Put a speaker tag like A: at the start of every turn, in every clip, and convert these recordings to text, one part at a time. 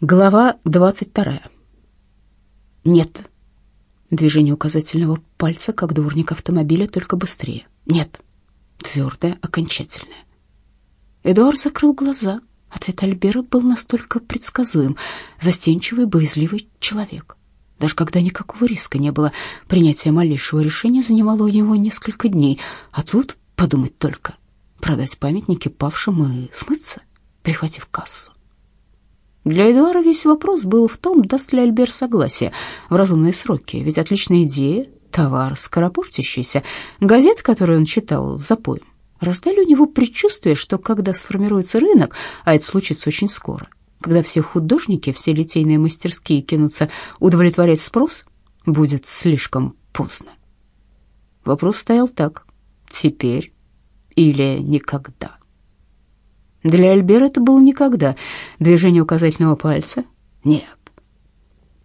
A: Глава 22. Нет. Движение указательного пальца, как дворник автомобиля, только быстрее. Нет. Твердое, окончательное. Эдуард закрыл глаза. Ответ Альбера был настолько предсказуем. Застенчивый, боязливый человек. Даже когда никакого риска не было, принятие малейшего решения занимало у него несколько дней. А тут, подумать только, продать памятники павшим и смыться, прихватив кассу. Для Эдуара весь вопрос был в том, даст ли Альбер согласие в разумные сроки, ведь отличная идея, товар скоропортящийся, газеты, которые он читал за поем, рождали у него предчувствие, что когда сформируется рынок, а это случится очень скоро, когда все художники, все литейные мастерские кинутся удовлетворять спрос, будет слишком поздно. Вопрос стоял так: теперь или никогда. Для Альбера это было никогда. Движение указательного пальца? Нет.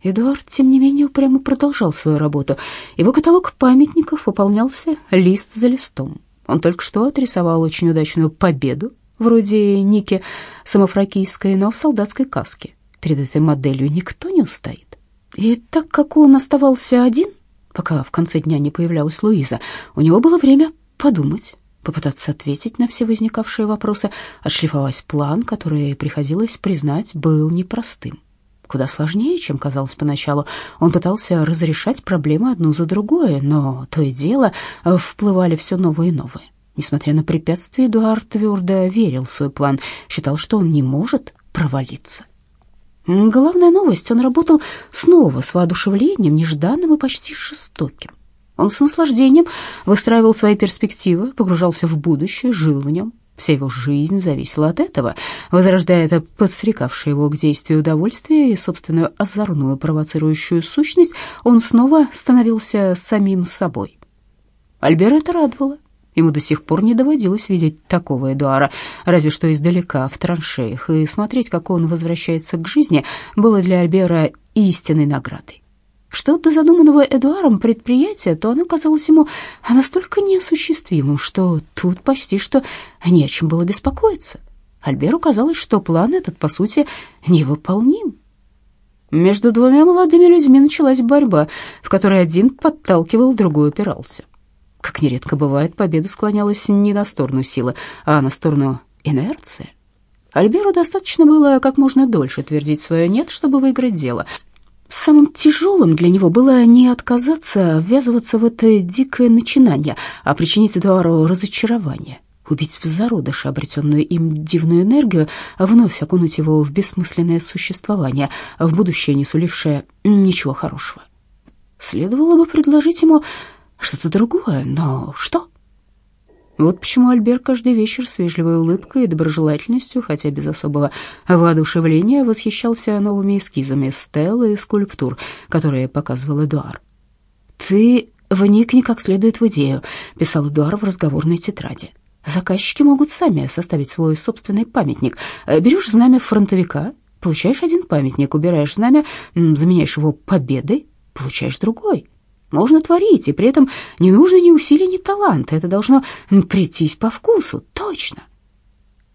A: Эдуард, тем не менее, упрямо продолжал свою работу. Его каталог памятников пополнялся лист за листом. Он только что отрисовал очень удачную победу, вроде Ники самофракийской, но в солдатской каске. Перед этой моделью никто не устоит. И так как он оставался один, пока в конце дня не появлялась Луиза, у него было время подумать попытаться ответить на все возникавшие вопросы, отшлифовать план, который приходилось признать был непростым. Куда сложнее, чем казалось поначалу. Он пытался разрешать проблемы одну за другой, но то и дело вплывали все новые и новые. Несмотря на препятствия, Эдуард твердо верил в свой план, считал, что он не может провалиться. Главная новость, он работал снова с воодушевлением, нежданным и почти жестоким. Он с наслаждением выстраивал свои перспективы, погружался в будущее, жил в нем. Вся его жизнь зависела от этого, возрождая это подстрекавшее его к действию удовольствие и собственную озорную провоцирующую сущность, он снова становился самим собой. Альбера это радовало. Ему до сих пор не доводилось видеть такого Эдуара, разве что издалека, в траншеях, и смотреть, как он возвращается к жизни, было для Альбера истинной наградой. Что до задуманного Эдуаром предприятия, то оно казалось ему настолько неосуществимым, что тут почти что не о чем было беспокоиться. Альберу казалось, что план этот, по сути, невыполним. Между двумя молодыми людьми началась борьба, в которой один подталкивал, другой упирался. Как нередко бывает, победа склонялась не на сторону силы, а на сторону инерции. Альберу достаточно было как можно дольше твердить свое «нет», чтобы выиграть дело — Самым тяжелым для него было не отказаться ввязываться в это дикое начинание, а причинить Эдуару разочарование, убить в зародыше обретенную им дивную энергию, вновь окунуть его в бессмысленное существование, в будущее не сулившее ничего хорошего. Следовало бы предложить ему что-то другое, но что? Вот почему Альбер каждый вечер с вежливой улыбкой и доброжелательностью, хотя без особого воодушевления, восхищался новыми эскизами стел и скульптур, которые показывал Эдуар. «Ты вникни как следует в идею», — писал Эдуар в разговорной тетради. «Заказчики могут сами составить свой собственный памятник. Берешь знамя фронтовика, получаешь один памятник, убираешь знамя, заменяешь его победой, получаешь другой». Можно творить, и при этом не нужно ни усилий, ни таланта. Это должно прийтись по вкусу, точно.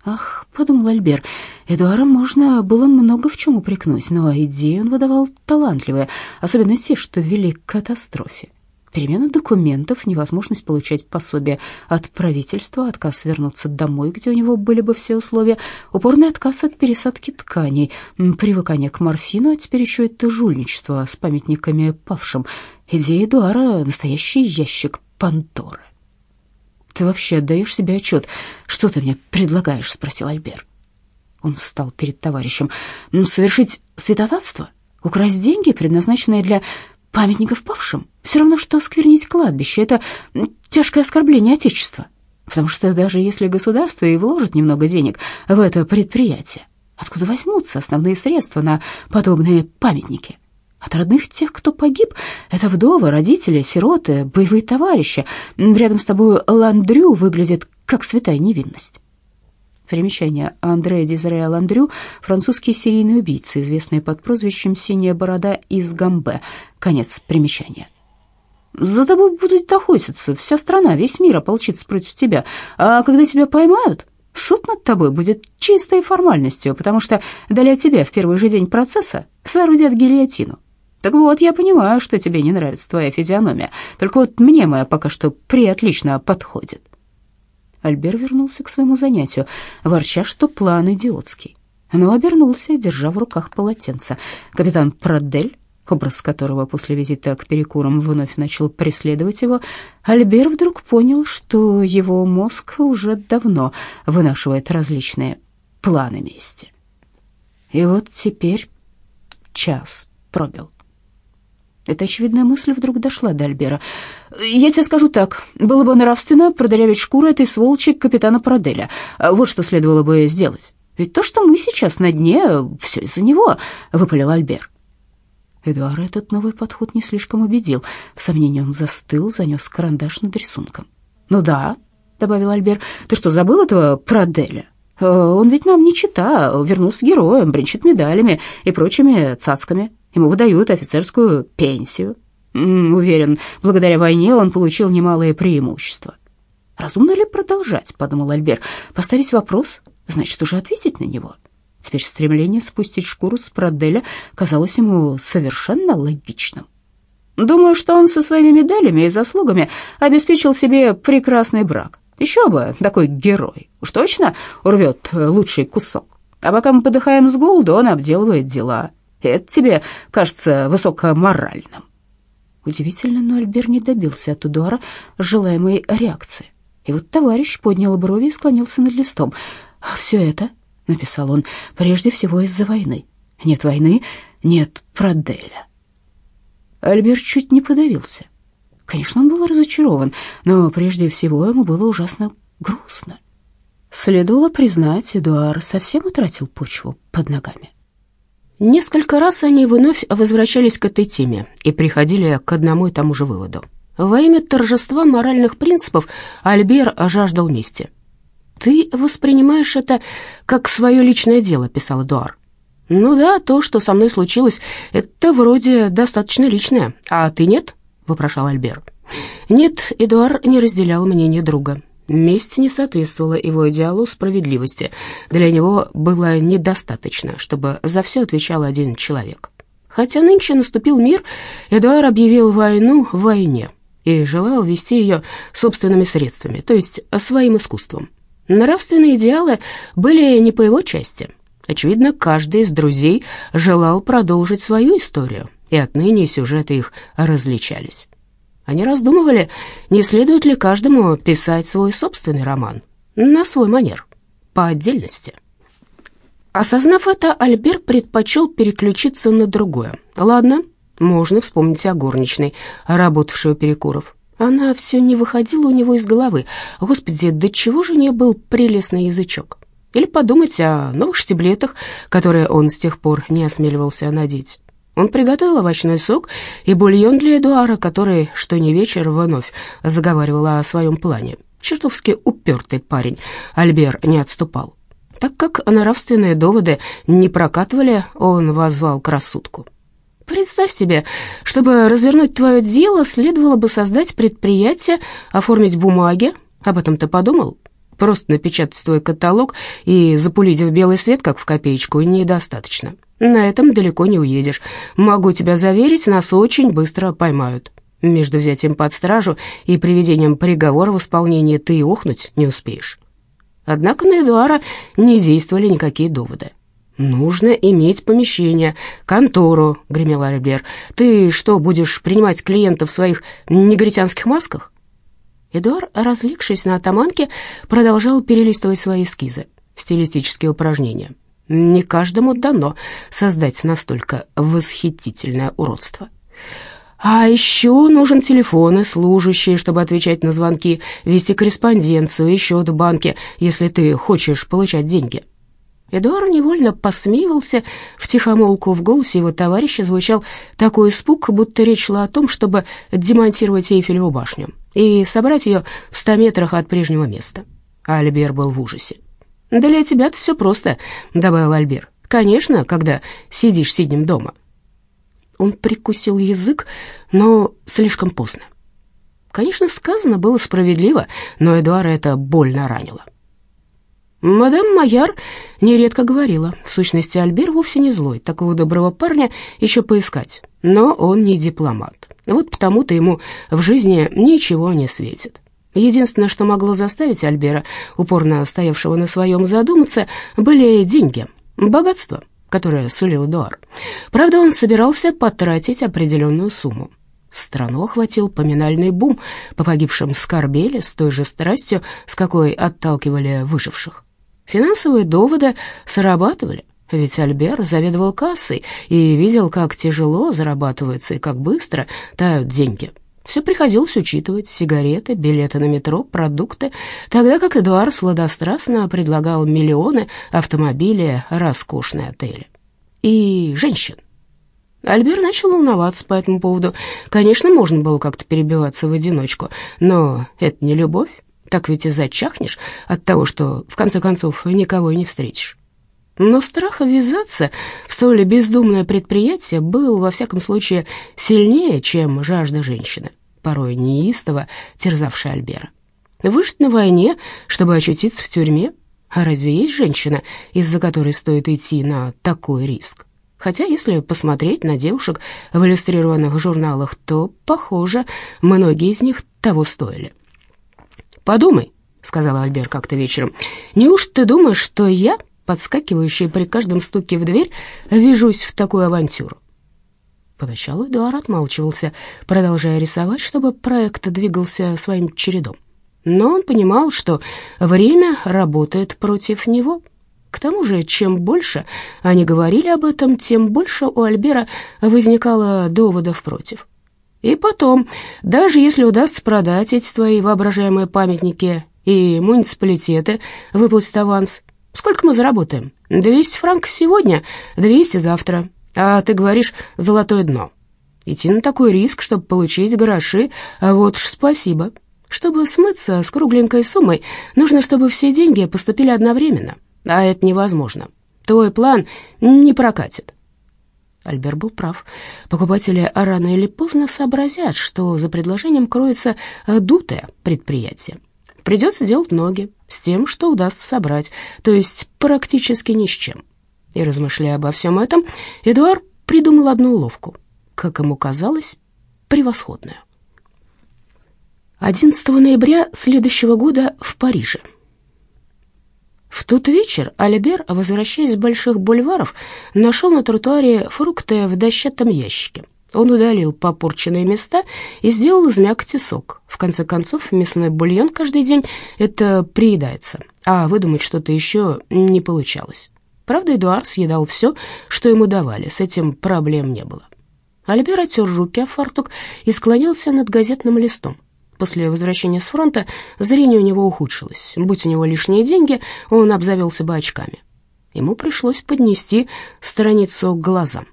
A: Ах, подумал Альбер, Эдуара можно было много в чем упрекнуть, но идеи он выдавал талантливые, особенно те, что вели к катастрофе. Перемена документов, невозможность получать пособие от правительства, отказ вернуться домой, где у него были бы все условия, упорный отказ от пересадки тканей, привыкание к морфину, а теперь еще это жульничество с памятниками павшим. Идея Эдуара — настоящий ящик Пандоры. «Ты вообще отдаешь себе отчет, что ты мне предлагаешь?» — спросил Альбер. Он встал перед товарищем. «Совершить святотатство? Украсть деньги, предназначенные для памятников павшим. Все равно, что осквернить кладбище. Это тяжкое оскорбление Отечества. Потому что даже если государство и вложит немного денег в это предприятие, откуда возьмутся основные средства на подобные памятники? От родных тех, кто погиб, это вдовы, родители, сироты, боевые товарищи. Рядом с тобой Ландрю выглядит как святая невинность. Примечание. Андре Дизере Ландрю, французский серийный убийца, известный под прозвищем «Синяя борода» из Гамбе. Конец примечания. За тобой будут охотиться, вся страна, весь мир ополчится против тебя. А когда тебя поймают, Суд над тобой будет чистой формальностью, потому что для тебя в первый же день процесса соорудят гильотину. Так вот, я понимаю, что тебе не нравится твоя физиономия, только вот мне моя пока что приотлично подходит». Альбер вернулся к своему занятию, ворча, что план идиотский. Но обернулся, держа в руках полотенце. Капитан Прадель, образ которого после визита к перекурам вновь начал преследовать его, Альбер вдруг понял, что его мозг уже давно вынашивает различные планы мести. И вот теперь час пробил. Эта очевидная мысль вдруг дошла до Альбера. «Я тебе скажу так. Было бы нравственно продырявить шкуру этой сволочи капитана Проделя. Вот что следовало бы сделать. Ведь то, что мы сейчас на дне, все из-за него», — выпалил Альбер. Эдуард этот новый подход не слишком убедил. В сомнении он застыл, занес карандаш над рисунком. «Ну да», — добавил Альбер, — «ты что, забыл этого Проделя? Э, он ведь нам не чита, вернулся героем, бренчит медалями и прочими цацками». Ему выдают офицерскую пенсию. Уверен, благодаря войне он получил немалые преимущества. «Разумно ли продолжать?» — подумал Альбер. «Поставить вопрос, значит, уже ответить на него». Теперь стремление спустить шкуру с Проделя казалось ему совершенно логичным. Думаю, что он со своими медалями и заслугами обеспечил себе прекрасный брак. Еще бы, такой герой. Уж точно урвет лучший кусок. А пока мы подыхаем с голоду, он обделывает дела. Это тебе кажется высокоморальным. Удивительно, но Альбер не добился от Эдуара желаемой реакции. И вот товарищ поднял брови и склонился над листом. «Все это», — написал он, — «прежде всего из-за войны. Нет войны, нет Проделя». Альбер чуть не подавился. Конечно, он был разочарован, но прежде всего ему было ужасно грустно. Следовало признать, Эдуар совсем утратил почву под ногами.
B: Несколько раз они вновь возвращались к этой теме и приходили к одному и тому же выводу. Во имя торжества моральных принципов Альбер жаждал мести. «Ты воспринимаешь это как свое личное дело», — писал Эдуар. «Ну да, то, что со мной случилось, это вроде достаточно личное, а ты нет?» — вопрошал Альбер. Нет, Эдуар не разделял мнение друга. Месть не соответствовала его идеалу справедливости. Для него было недостаточно, чтобы за все отвечал один человек. Хотя нынче наступил мир, Эдуар объявил войну в войне и желал вести ее собственными средствами, то есть своим искусством. Нравственные идеалы были не по его части. Очевидно, каждый из друзей желал продолжить свою историю, и отныне сюжеты их различались. Они раздумывали, не следует ли каждому писать свой собственный роман на свой манер, по отдельности. Осознав это, Альбер предпочел переключиться на другое. Ладно, можно вспомнить о горничной, работавшей у Перекуров. Она все не выходила у него из головы. Господи, до чего же у нее был прелестный язычок? Или подумать о новых штиблетах, которые он с тех пор не осмеливался надеть. Он приготовил овощной сок и бульон для Эдуара, который, что не вечер, вновь заговаривал о своем плане. Чертовски упертый парень, Альбер не отступал. Так как нравственные доводы не прокатывали, он возвал к рассудку. Представь себе, чтобы развернуть твое дело, следовало бы создать предприятие, оформить бумаги. Об этом ты подумал? Просто напечатать твой каталог и запулить в белый свет, как в копеечку, недостаточно. На этом далеко не уедешь. Могу тебя заверить, нас очень быстро поймают. Между взятием под стражу и приведением приговора в исполнение ты и охнуть не успеешь. Однако на Эдуара не действовали никакие доводы. «Нужно иметь помещение, контору», — гремел Альбер. «Ты что, будешь принимать клиентов в своих негритянских масках?» Эдуар, развлекшись на атаманке, продолжал перелистывать свои эскизы, стилистические упражнения. Не каждому дано создать настолько восхитительное уродство. А еще нужен телефон и служащий, чтобы отвечать на звонки, вести корреспонденцию и счет в банке, если ты хочешь получать деньги. Эдуард невольно посмеивался, втихомолку в голосе его товарища звучал такой испуг, будто речь шла о том, чтобы демонтировать Эйфелеву башню и собрать ее в ста метрах от прежнего места. Альбер был в ужасе. «Для тебя-то все просто», — добавил Альбер. «Конечно, когда сидишь сиднем дома». Он прикусил язык, но слишком поздно. Конечно, сказано было справедливо, но Эдуара это больно ранило. Мадам Майяр нередко говорила, в сущности, Альбер вовсе не злой, такого доброго парня еще поискать, но он не дипломат. Вот потому-то ему в жизни ничего не светит. Единственное, что могло заставить Альбера, упорно стоявшего на своем, задуматься, были деньги, богатство, которое сулил Эдуар. Правда, он собирался потратить определенную сумму. Страну охватил поминальный бум, по погибшим скорбели с той же страстью, с какой отталкивали выживших. Финансовые доводы срабатывали, ведь Альбер заведовал кассой и видел, как тяжело зарабатывается и как быстро тают деньги. Все приходилось учитывать — сигареты, билеты на метро, продукты, тогда как Эдуард сладострастно предлагал миллионы, автомобили, роскошные отели. И женщин. Альбер начал волноваться по этому поводу. Конечно, можно было как-то перебиваться в одиночку, но это не любовь. Так ведь и зачахнешь от того, что, в конце концов, никого и не встретишь. Но страх ввязаться в столь бездумное предприятие был, во всяком случае, сильнее, чем жажда женщины, порой неистово терзавшая Альбера. Выжить на войне, чтобы очутиться в тюрьме? А разве есть женщина, из-за которой стоит идти на такой риск? Хотя, если посмотреть на девушек в иллюстрированных журналах, то, похоже, многие из них того стоили. «Подумай», — сказала Альбер как-то вечером, — «неужто ты думаешь, что я, подскакивающая при каждом стуке в дверь, вижусь в такую авантюру?» Поначалу Эдуард отмалчивался, продолжая рисовать, чтобы проект двигался своим чередом. Но он понимал, что время работает против него. К тому же, чем больше они говорили об этом, тем больше у Альбера возникало доводов против. И потом, даже если удастся продать эти твои воображаемые памятники и муниципалитеты, выплатить аванс, сколько мы заработаем? 200 франков сегодня, 200 завтра. А ты говоришь «золотое дно». Идти на такой риск, чтобы получить гроши, а вот уж спасибо. Чтобы смыться с кругленькой суммой, нужно, чтобы все деньги поступили одновременно, а это невозможно. Твой план не прокатит. Альбер был прав. Покупатели рано или поздно сообразят, что за предложением кроется дутое предприятие. Придется делать ноги с тем, что удастся собрать, то есть практически ни с чем. И размышляя обо всем этом, Эдуард придумал одну уловку, как ему казалось, превосходную. 11 ноября следующего года в Париже. В тот вечер Альбер, возвращаясь с больших бульваров, нашел на тротуаре фрукты в дощатом ящике. Он удалил попорченные места и сделал из мякоти сок. В конце концов, мясной бульон каждый день — это приедается, а выдумать что-то еще не получалось. Правда, Эдуард съедал все, что ему давали, с этим проблем не было. Альбер отер руки о фартук и склонился над газетным листом. После возвращения с фронта зрение у него ухудшилось. Будь у него лишние деньги, он обзавелся бы очками. Ему пришлось поднести страницу к глазам.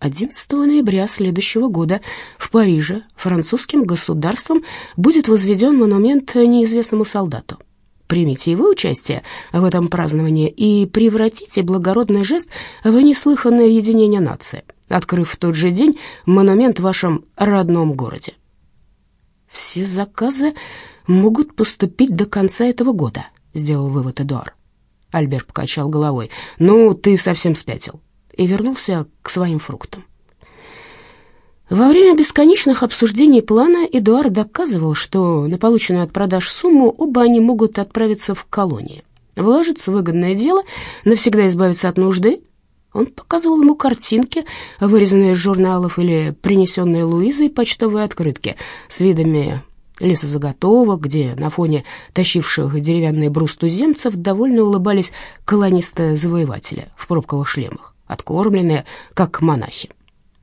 B: 11 ноября следующего года в Париже французским государством будет возведен монумент неизвестному солдату. Примите и вы участие в этом праздновании и превратите благородный жест в неслыханное единение нации, открыв в тот же день монумент в вашем родном городе. «Все заказы могут поступить до конца этого года», — сделал вывод Эдуард. Альберт покачал головой. «Ну, ты совсем спятил». И вернулся к своим фруктам. Во время бесконечных обсуждений плана Эдуард доказывал, что на полученную от продаж сумму оба они могут отправиться в колонии, вложиться в выгодное дело, навсегда избавиться от нужды, он показывал ему картинки, вырезанные из журналов или принесенные Луизой почтовые открытки с видами лесозаготовок, где на фоне тащивших деревянный брус туземцев довольно улыбались колонисты-завоеватели в пробковых шлемах, откормленные, как монахи.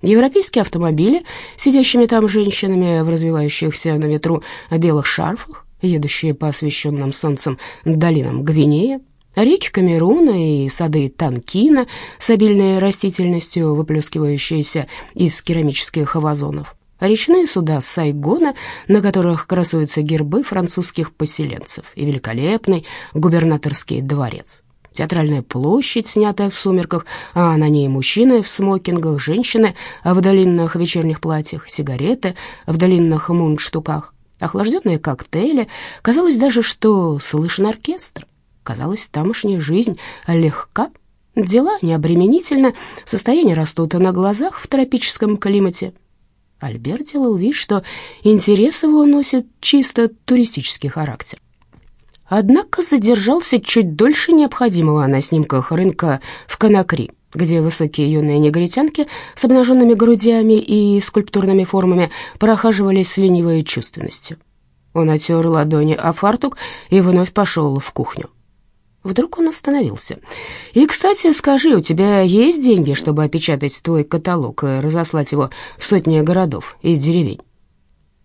B: Европейские автомобили, сидящими там женщинами в развивающихся на ветру белых шарфах, едущие по освещенным солнцем долинам Гвинеи, Реки Камеруна и сады Танкина с обильной растительностью, выплескивающиеся из керамических вазонов. Речные суда Сайгона, на которых красуются гербы французских поселенцев, и великолепный губернаторский дворец. Театральная площадь, снятая в сумерках, а на ней мужчины в смокингах, женщины в длинных вечерних платьях, сигареты в длинных мундштуках, охлажденные коктейли. Казалось даже, что слышен оркестр. Казалось, тамошняя жизнь легка, дела необременительны, состояния растут на глазах в тропическом климате. Альберт делал вид, что интерес его носит чисто туристический характер. Однако задержался чуть дольше необходимого на снимках рынка в Конакри, где высокие юные негритянки с обнаженными грудями и скульптурными формами прохаживались с ленивой чувственностью. Он отер ладони о фартук и вновь пошел в кухню. Вдруг он остановился. «И, кстати, скажи, у тебя есть деньги, чтобы опечатать твой каталог и разослать его в сотни городов и деревень?»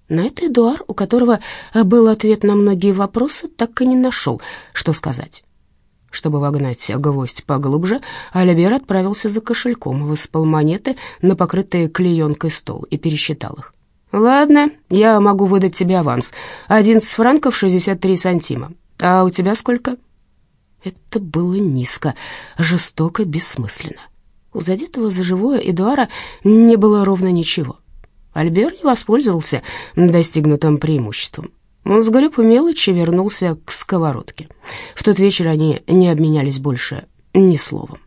B: На это Эдуар, у которого был ответ на многие вопросы, так и не нашел, что сказать. Чтобы вогнать гвоздь поглубже, Альбер отправился за кошельком, высыпал монеты на покрытый клеенкой стол и пересчитал их. «Ладно, я могу выдать тебе аванс. Одиннадцать франков шестьдесят три сантима. А у тебя сколько?» Это было низко, жестоко, бессмысленно. У задетого за живое Эдуара не было ровно ничего. Альбер не воспользовался достигнутым преимуществом. Он сгреб мелочи и вернулся к сковородке. В тот вечер они не обменялись больше ни словом.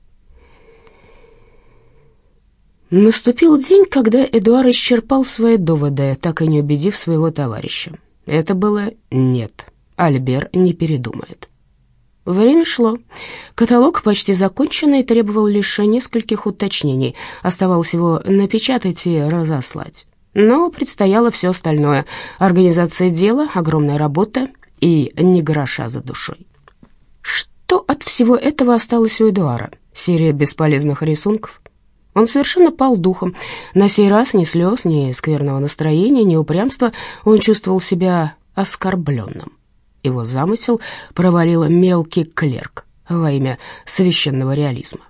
B: Наступил день, когда Эдуард исчерпал свои доводы, так и не убедив своего товарища. Это было «нет». Альбер не передумает. Время шло. Каталог почти закончен и требовал лишь нескольких уточнений. Оставалось его напечатать и разослать. Но предстояло все остальное. Организация дела, огромная работа и не гроша за душой. Что от всего этого осталось у Эдуара? Серия бесполезных рисунков? Он совершенно пал духом. На сей раз ни слез, ни скверного настроения, ни упрямства. Он чувствовал себя оскорбленным. Его замысел провалил мелкий клерк во имя священного реализма.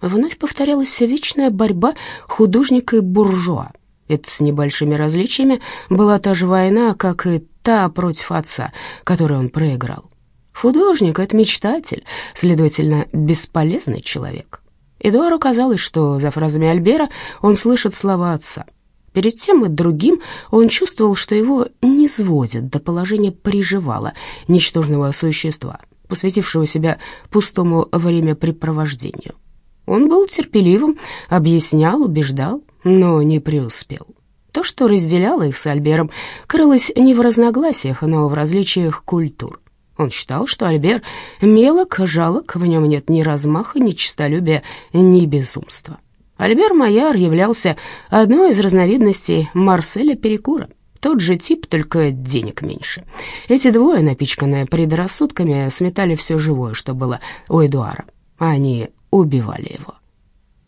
B: Вновь повторялась вечная борьба художника и буржуа. Это с небольшими различиями была та же война, как и та против отца, которую он проиграл. Художник — это мечтатель, следовательно, бесполезный человек. Эдуару казалось, что за фразами Альбера он слышит слова отца. Перед тем и другим он чувствовал, что его не сводят до положения приживала, ничтожного существа, посвятившего себя пустому времяпрепровождению. Он был терпеливым, объяснял, убеждал, но не преуспел. То, что разделяло их с Альбером, крылось не в разногласиях, но в различиях культур. Он считал, что Альбер мелок, жалок, в нем нет ни размаха, ни честолюбия, ни безумства. Альбер Майяр являлся одной из разновидностей Марселя Перекура. Тот же тип, только денег меньше. Эти двое, напичканные предрассудками, сметали все живое, что было у Эдуара. Они убивали его.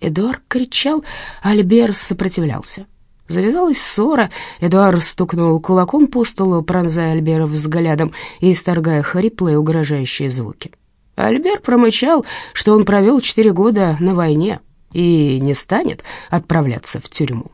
B: Эдуард кричал, Альбер сопротивлялся. Завязалась ссора, Эдуард стукнул кулаком по столу, пронзая Альбера взглядом и исторгая хриплые угрожающие звуки. Альбер промычал, что он провел четыре года на войне и не станет отправляться в тюрьму.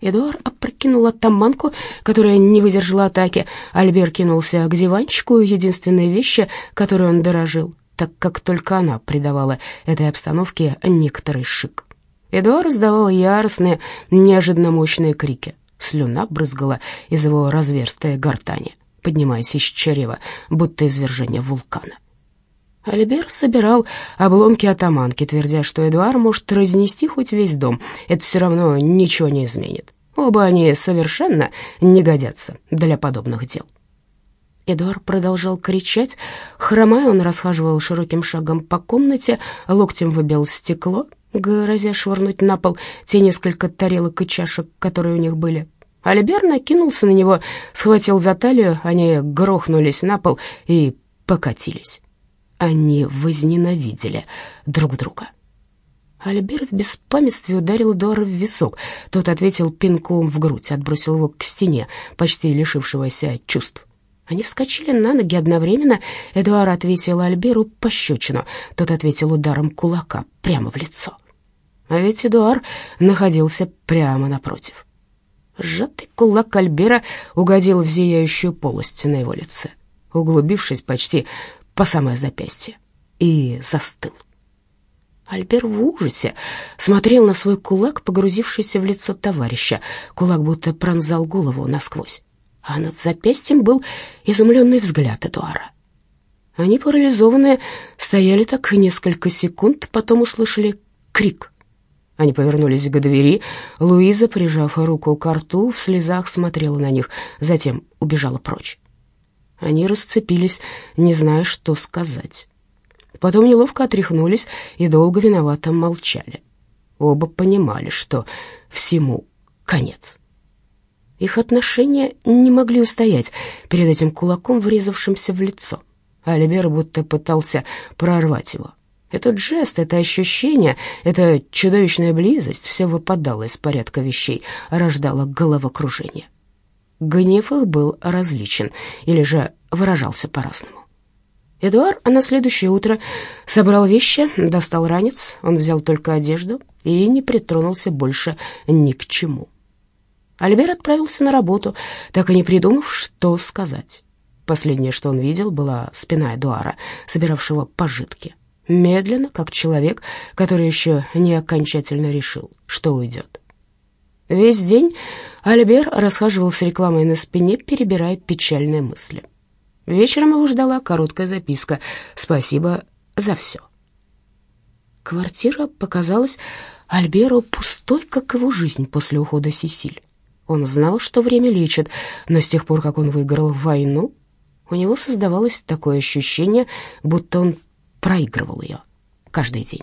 B: Эдуард опрокинул оттаманку, которая не выдержала атаки. Альбер кинулся к диванчику, единственной вещи, которой он дорожил так как только она придавала этой обстановке некоторый шик. Эдуард издавал яростные, неожиданно мощные крики. Слюна брызгала из его разверстой гортани, поднимаясь из чрева, будто извержение вулкана. Альбер собирал обломки атаманки, твердя, что Эдуард может разнести хоть весь дом, это все равно ничего не изменит. Оба они совершенно не годятся для подобных дел. Эдуард продолжал кричать. Хромая, он расхаживал широким шагом по комнате, локтем выбил стекло, грозя швырнуть на пол те несколько тарелок и чашек, которые у них были. Альбер накинулся на него, схватил за талию, они грохнулись на пол и покатились. Они возненавидели друг друга. Альбер в беспамятстве ударил Эдуара в висок. Тот ответил пинком в грудь, отбросил его к стене, почти лишившегося чувств. Они вскочили на ноги одновременно. Эдуард отвесил Альберу пощечину. Тот ответил ударом кулака прямо в лицо. А ведь Эдуард находился прямо напротив. Сжатый кулак Альбера угодил в зияющую полость на его лице, углубившись почти по самое запястье, и застыл. Альбер в ужасе смотрел на свой кулак, погрузившийся в лицо товарища. Кулак будто пронзал голову насквозь а над запястьем был изумленный взгляд Эдуара. Они, парализованные, стояли так несколько секунд, потом услышали крик. Они повернулись к двери. Луиза, прижав руку к рту, в слезах смотрела на них, затем убежала прочь. Они расцепились, не зная, что сказать. Потом неловко отряхнулись и долго виновато молчали. Оба понимали, что всему конец. Их отношения не могли устоять перед этим кулаком, врезавшимся в лицо. Альбер будто пытался прорвать его. Этот жест, это ощущение, эта чудовищная близость все выпадало из порядка вещей, рождало головокружение. Гнев их был различен или же выражался по-разному. Эдуард на следующее утро собрал вещи, достал ранец, он взял только одежду и не притронулся больше ни к чему. Альбер отправился на работу, так и не придумав, что сказать. Последнее, что он видел, была спина Эдуара, собиравшего пожитки. Медленно, как человек, который еще не окончательно решил, что уйдет. Весь день Альбер расхаживал с рекламой на спине, перебирая печальные мысли. Вечером его ждала короткая записка «Спасибо за все». Квартира показалась Альберу пустой, как его жизнь после ухода Сесиль. Он знал, что время лечит, но с тех пор, как он выиграл войну, у него создавалось такое ощущение, будто он проигрывал ее каждый день.